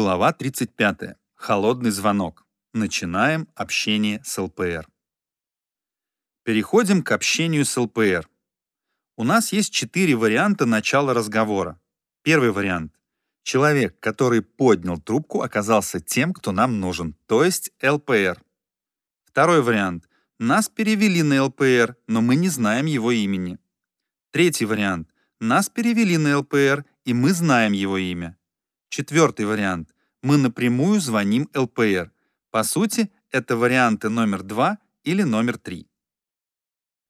Глава 35. Холодный звонок. Начинаем общение с ЛПР. Переходим к общению с ЛПР. У нас есть четыре варианта начала разговора. Первый вариант. Человек, который поднял трубку, оказался тем, кто нам нужен, то есть ЛПР. Второй вариант. Нас перевели на ЛПР, но мы не знаем его имени. Третий вариант. Нас перевели на ЛПР, и мы знаем его имя. Четвертый вариант. Мы напрямую звоним ЛПР. По сути, это варианты номер два или номер три.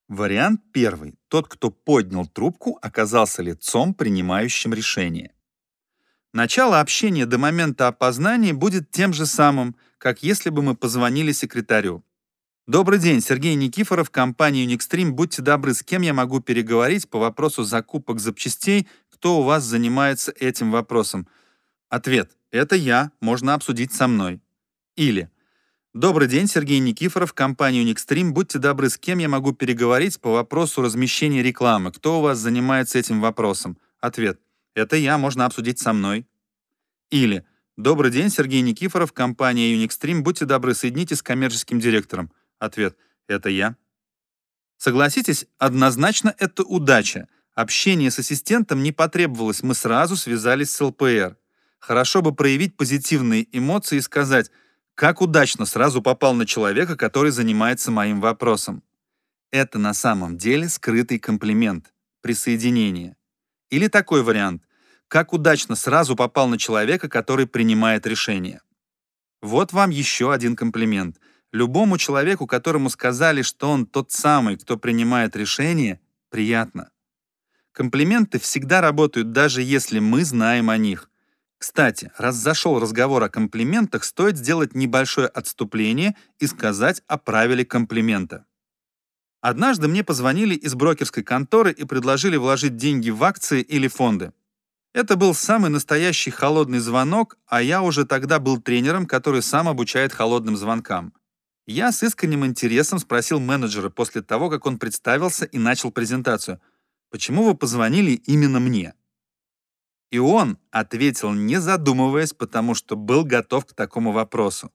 Вариант первый. Тот, кто поднял трубку, оказался лицом, принимающим решение. Начало общения до момента опознания будет тем же самым, как если бы мы позвонили секретарю. Добрый день, Сергей Никифоров, компания Unixtream. Будьте добры, с кем я могу переговорить по вопросу закупок запчастей? Кто у вас занимается этим вопросом? Ответ. Это я, можно обсудить со мной. Или Добрый день, Сергей Никифоров, компания Unixtream. Будьте добры, с кем я могу переговорить по вопросу размещения рекламы? Кто у вас занимается этим вопросом? Ответ. Это я, можно обсудить со мной. Или Добрый день, Сергей Никифоров, компания Unixtream. Будьте добры, соедините с коммерческим директором. Ответ. Это я. Согласитесь, однозначно это удача. Общение с ассистентом не потребовалось, мы сразу связались с ЛПР. Хорошо бы проявить позитивные эмоции и сказать, как удачно сразу попал на человека, который занимается моим вопросом. Это на самом деле скрытый комплимент, присоединение. Или такой вариант, как удачно сразу попал на человека, который принимает решение. Вот вам еще один комплимент. Любому человеку, которому сказали, что он тот самый, кто принимает решение, приятно. Комплименты всегда работают, даже если мы знаем о них. Кстати, раз зашел разговор о комплиментах, стоит сделать небольшое отступление и сказать о правиле комплимента. Однажды мне позвонили из брокерской конторы и предложили вложить деньги в акции или фонды. Это был самый настоящий холодный звонок, а я уже тогда был тренером, который сам обучает холодным звонкам. Я с искренним интересом спросил менеджера после того, как он представился и начал презентацию, «Почему вы позвонили именно мне?» И он ответил, не задумываясь, потому что был готов к такому вопросу.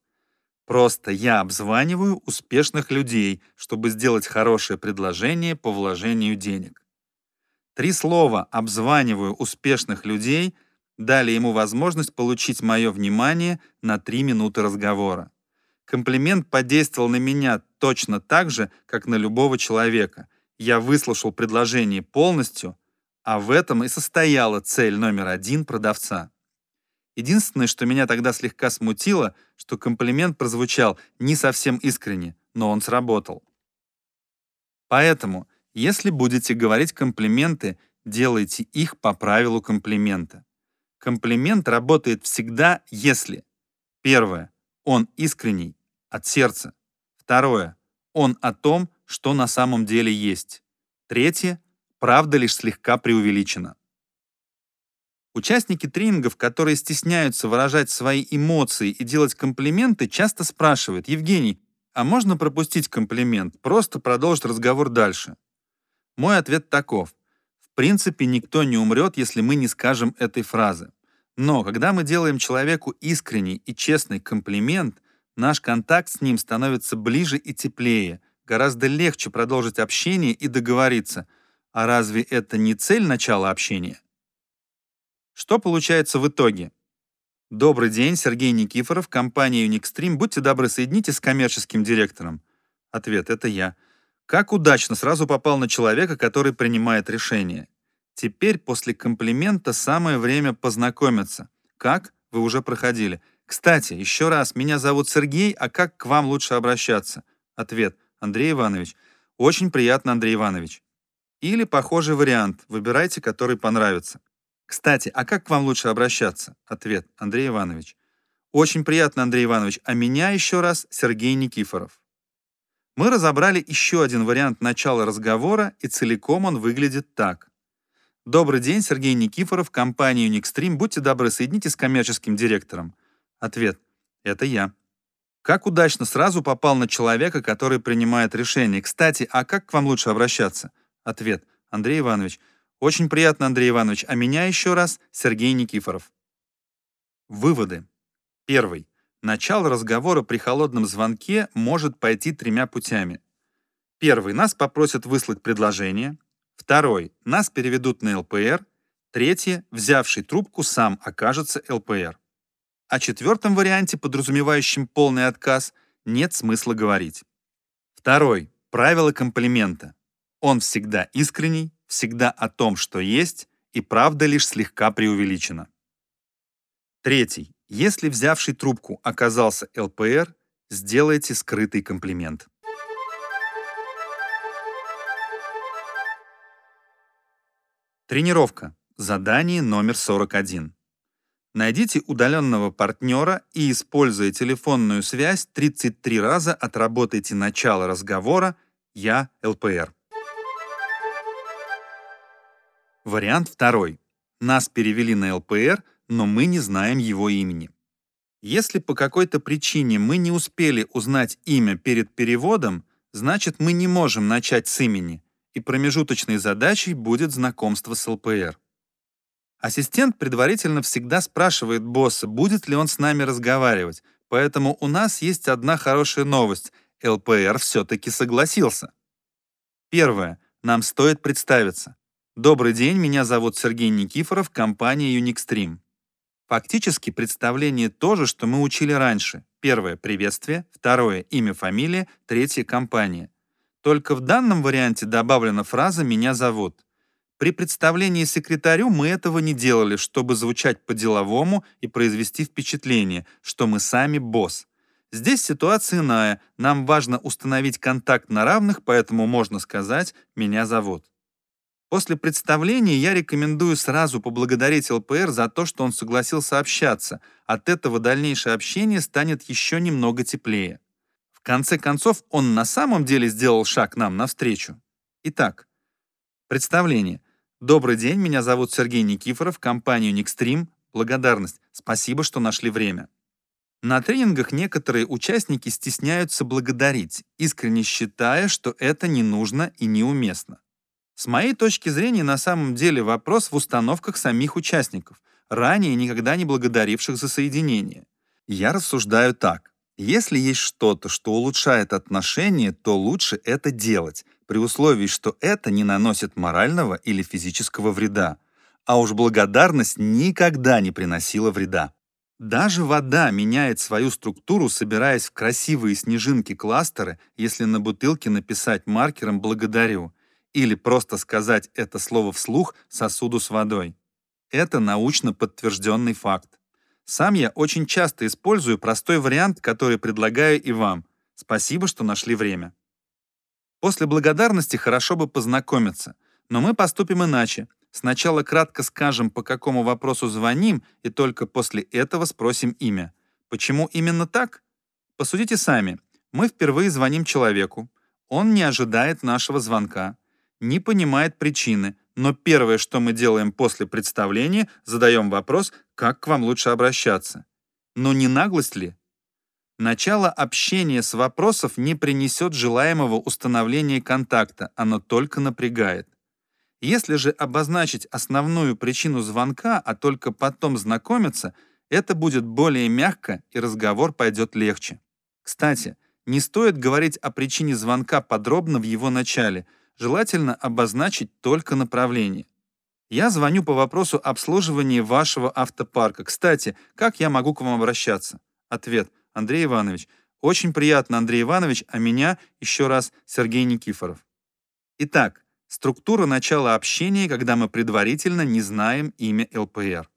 Просто я обзваниваю успешных людей, чтобы сделать хорошее предложение по вложению денег. Три слова «обзваниваю успешных людей» дали ему возможность получить мое внимание на три минуты разговора. Комплимент подействовал на меня точно так же, как на любого человека. Я выслушал предложение полностью, а в этом и состояла цель номер один продавца. Единственное, что меня тогда слегка смутило, что комплимент прозвучал не совсем искренне, но он сработал. Поэтому, если будете говорить комплименты, делайте их по правилу комплимента. Комплимент работает всегда, если Первое. Он искренний, от сердца. Второе. Он о том, что на самом деле есть. Третье правда лишь слегка преувеличена. Участники тренингов, которые стесняются выражать свои эмоции и делать комплименты, часто спрашивают, «Евгений, а можно пропустить комплимент, просто продолжить разговор дальше?» Мой ответ таков. В принципе, никто не умрет, если мы не скажем этой фразы. Но когда мы делаем человеку искренний и честный комплимент, наш контакт с ним становится ближе и теплее, гораздо легче продолжить общение и договориться – а разве это не цель начала общения? Что получается в итоге? Добрый день, Сергей Никифоров, компания Unixtream. Будьте добры, соедините с коммерческим директором. Ответ — это я. Как удачно сразу попал на человека, который принимает решение. Теперь, после комплимента, самое время познакомиться. Как? Вы уже проходили. Кстати, еще раз, меня зовут Сергей, а как к вам лучше обращаться? Ответ. Андрей Иванович. Очень приятно, Андрей Иванович. Или похожий вариант, выбирайте, который понравится. Кстати, а как к вам лучше обращаться? Ответ, Андрей Иванович. Очень приятно, Андрей Иванович. А меня еще раз Сергей Никифоров. Мы разобрали еще один вариант начала разговора, и целиком он выглядит так. Добрый день, Сергей Никифоров, компания Unixtream. Будьте добры, соедините с коммерческим директором. Ответ. Это я. Как удачно сразу попал на человека, который принимает решение. Кстати, а как к вам лучше обращаться? Ответ. Андрей Иванович. Очень приятно, Андрей Иванович. А меня еще раз Сергей Никифоров. Выводы. Первый. Начало разговора при холодном звонке может пойти тремя путями. Первый. Нас попросят выслать предложение. Второй. Нас переведут на ЛПР. Третье. Взявший трубку сам окажется ЛПР. О четвертом варианте, подразумевающем полный отказ, нет смысла говорить. Второй. Правило комплимента. Он всегда искренний, всегда о том, что есть, и правда лишь слегка преувеличена. Третий. Если взявший трубку оказался ЛПР, сделайте скрытый комплимент. Тренировка. Задание номер 41. Найдите удаленного партнера и, используя телефонную связь, 33 раза отработайте начало разговора «Я ЛПР». Вариант второй. Нас перевели на ЛПР, но мы не знаем его имени. Если по какой-то причине мы не успели узнать имя перед переводом, значит мы не можем начать с имени, и промежуточной задачей будет знакомство с ЛПР. Ассистент предварительно всегда спрашивает босса, будет ли он с нами разговаривать, поэтому у нас есть одна хорошая новость. ЛПР все-таки согласился. Первое. Нам стоит представиться. Добрый день, меня зовут Сергей Никифоров, компания Unixstream. Фактически представление то же, что мы учили раньше. Первое — приветствие, второе — имя, фамилия, третье — компания. Только в данном варианте добавлена фраза «меня зовут». При представлении секретарю мы этого не делали, чтобы звучать по-деловому и произвести впечатление, что мы сами босс. Здесь ситуация иная, нам важно установить контакт на равных, поэтому можно сказать «меня зовут». После представления я рекомендую сразу поблагодарить ЛПР за то, что он согласился общаться. От этого дальнейшее общение станет еще немного теплее. В конце концов, он на самом деле сделал шаг нам навстречу. Итак, представление. Добрый день, меня зовут Сергей Никифоров, компания Unikstream. Благодарность. Спасибо, что нашли время. На тренингах некоторые участники стесняются благодарить, искренне считая, что это не нужно и неуместно. С моей точки зрения, на самом деле вопрос в установках самих участников, ранее никогда не благодаривших за соединение. Я рассуждаю так. Если есть что-то, что улучшает отношения, то лучше это делать, при условии, что это не наносит морального или физического вреда. А уж благодарность никогда не приносила вреда. Даже вода меняет свою структуру, собираясь в красивые снежинки-кластеры, если на бутылке написать маркером «благодарю», или просто сказать это слово вслух сосуду с водой. Это научно подтвержденный факт. Сам я очень часто использую простой вариант, который предлагаю и вам. Спасибо, что нашли время. После благодарности хорошо бы познакомиться, но мы поступим иначе. Сначала кратко скажем, по какому вопросу звоним, и только после этого спросим имя. Почему именно так? Посудите сами. Мы впервые звоним человеку. Он не ожидает нашего звонка, не понимает причины, но первое, что мы делаем после представления, задаем вопрос, как к вам лучше обращаться. Но не наглость ли? Начало общения с вопросов не принесет желаемого установления контакта, оно только напрягает. Если же обозначить основную причину звонка, а только потом знакомиться, это будет более мягко и разговор пойдет легче. Кстати, не стоит говорить о причине звонка подробно в его начале, желательно обозначить только направление. Я звоню по вопросу обслуживания вашего автопарка. Кстати, как я могу к вам обращаться? Ответ – Андрей Иванович. Очень приятно, Андрей Иванович, а меня еще раз Сергей Никифоров. Итак, структура начала общения, когда мы предварительно не знаем имя ЛПР.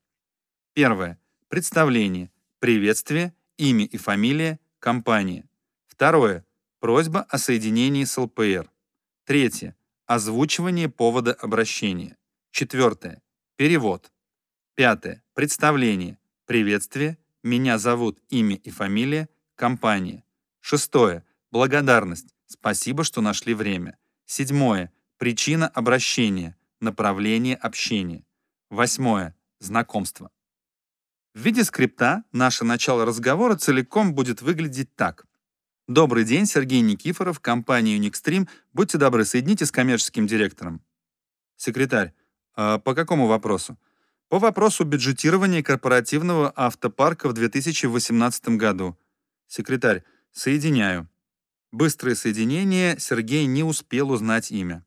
Первое. Представление. Приветствие, имя и фамилия, компания. Второе. Просьба о соединении с ЛПР. Третье. Озвучивание повода обращения. Четвертое. Перевод. Пятое. Представление. Приветствие, меня зовут, имя и фамилия, компания. Шестое. Благодарность. Спасибо, что нашли время. Седьмое. Причина обращения. Направление общения. Восьмое. Знакомство. В виде скрипта наше начало разговора целиком будет выглядеть так. Добрый день, Сергей Никифоров, компания Unikstream. Будьте добры, соедините с коммерческим директором. Секретарь, а по какому вопросу? По вопросу бюджетирования корпоративного автопарка в 2018 году. Секретарь, соединяю. Быстрое соединение, Сергей не успел узнать имя.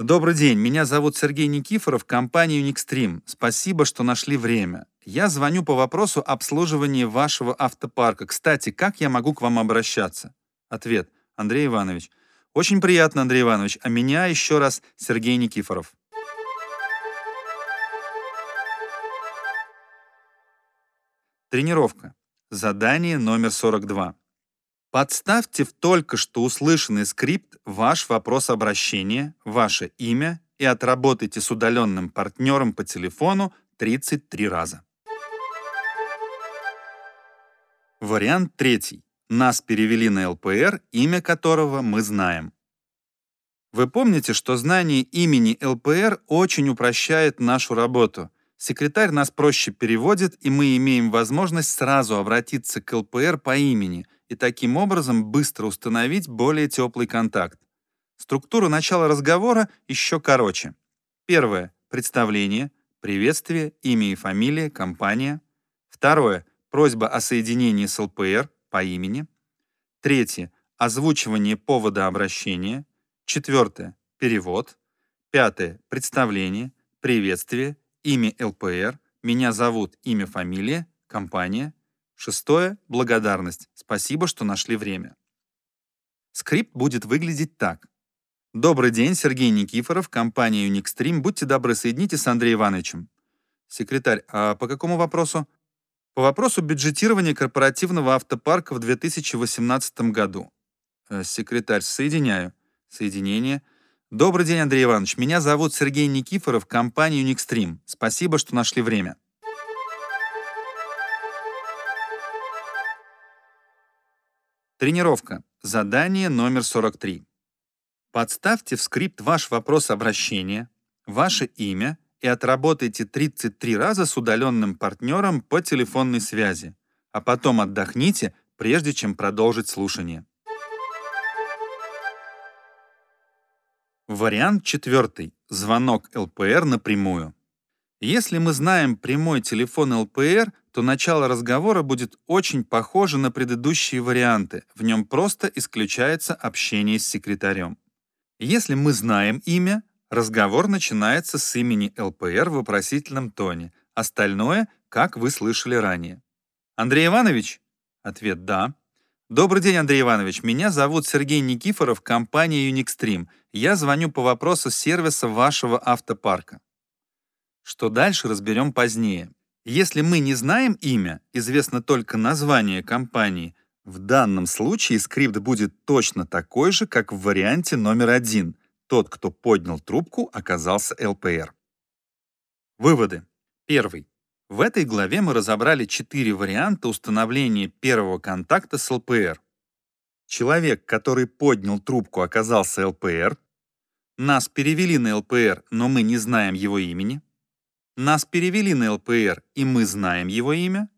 Добрый день, меня зовут Сергей Никифоров, компания Unicstream. Спасибо, что нашли время. Я звоню по вопросу обслуживания вашего автопарка. Кстати, как я могу к вам обращаться? Ответ. Андрей Иванович. Очень приятно, Андрей Иванович. А меня еще раз Сергей Никифоров. Тренировка. Задание номер 42. Подставьте в только что услышанный скрипт ваш вопрос обращения, ваше имя и отработайте с удаленным партнером по телефону 33 раза. Вариант третий. Нас перевели на ЛПР, имя которого мы знаем. Вы помните, что знание имени ЛПР очень упрощает нашу работу. Секретарь нас проще переводит, и мы имеем возможность сразу обратиться к ЛПР по имени и таким образом быстро установить более теплый контакт. Структура начала разговора еще короче. Первое — представление, приветствие, имя и фамилия, компания. Второе — просьба о соединении с ЛПР по имени. Третье — озвучивание повода обращения. Четвертое — перевод. Пятое — представление, приветствие, имя ЛПР, меня зовут, имя, фамилия, компания. Шестое — благодарность. Спасибо, что нашли время. Скрипт будет выглядеть так. Добрый день, Сергей Никифоров, компания Unicstream. Будьте добры, соедините с Андреем Ивановичем. Секретарь, а по какому вопросу? По вопросу бюджетирования корпоративного автопарка в 2018 году. Э, секретарь, соединяю. Соединение. Добрый день, Андрей Иванович. Меня зовут Сергей Никифоров, компания Unicstream. Спасибо, что нашли время. Тренировка. Задание номер 43. Подставьте в скрипт ваш вопрос обращения, ваше имя и отработайте 33 раза с удаленным партнером по телефонной связи, а потом отдохните, прежде чем продолжить слушание. Вариант четвертый. Звонок ЛПР напрямую. Если мы знаем прямой телефон ЛПР, то начало разговора будет очень похоже на предыдущие варианты. В нем просто исключается общение с секретарем. Если мы знаем имя, разговор начинается с имени ЛПР в вопросительном тоне. Остальное, как вы слышали ранее. Андрей Иванович? Ответ «да». Добрый день, Андрей Иванович. Меня зовут Сергей Никифоров, компания Unicstream. Я звоню по вопросу сервиса вашего автопарка. Что дальше, разберем позднее. Если мы не знаем имя, известно только название компании, в данном случае скрипт будет точно такой же, как в варианте номер один. Тот, кто поднял трубку, оказался ЛПР. Выводы. Первый. В этой главе мы разобрали четыре варианта установления первого контакта с ЛПР. Человек, который поднял трубку, оказался ЛПР. Нас перевели на ЛПР, но мы не знаем его имени. Нас перевели на ЛПР, и мы знаем его имя.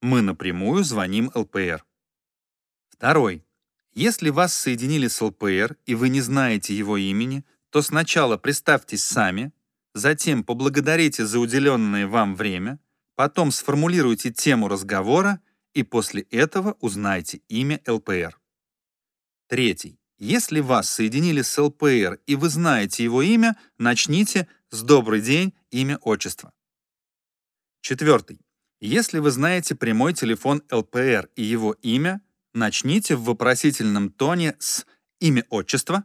Мы напрямую звоним ЛПР. Второй. Если вас соединили с ЛПР, и вы не знаете его имени, то сначала представьтесь сами, затем поблагодарите за уделенное вам время, потом сформулируйте тему разговора и после этого узнайте имя ЛПР. Третий. Если вас соединили с ЛПР и вы знаете его имя, начните с «Добрый день, имя, отчество». Четвертый. Если вы знаете прямой телефон ЛПР и его имя, начните в вопросительном тоне с «Имя, отчество»,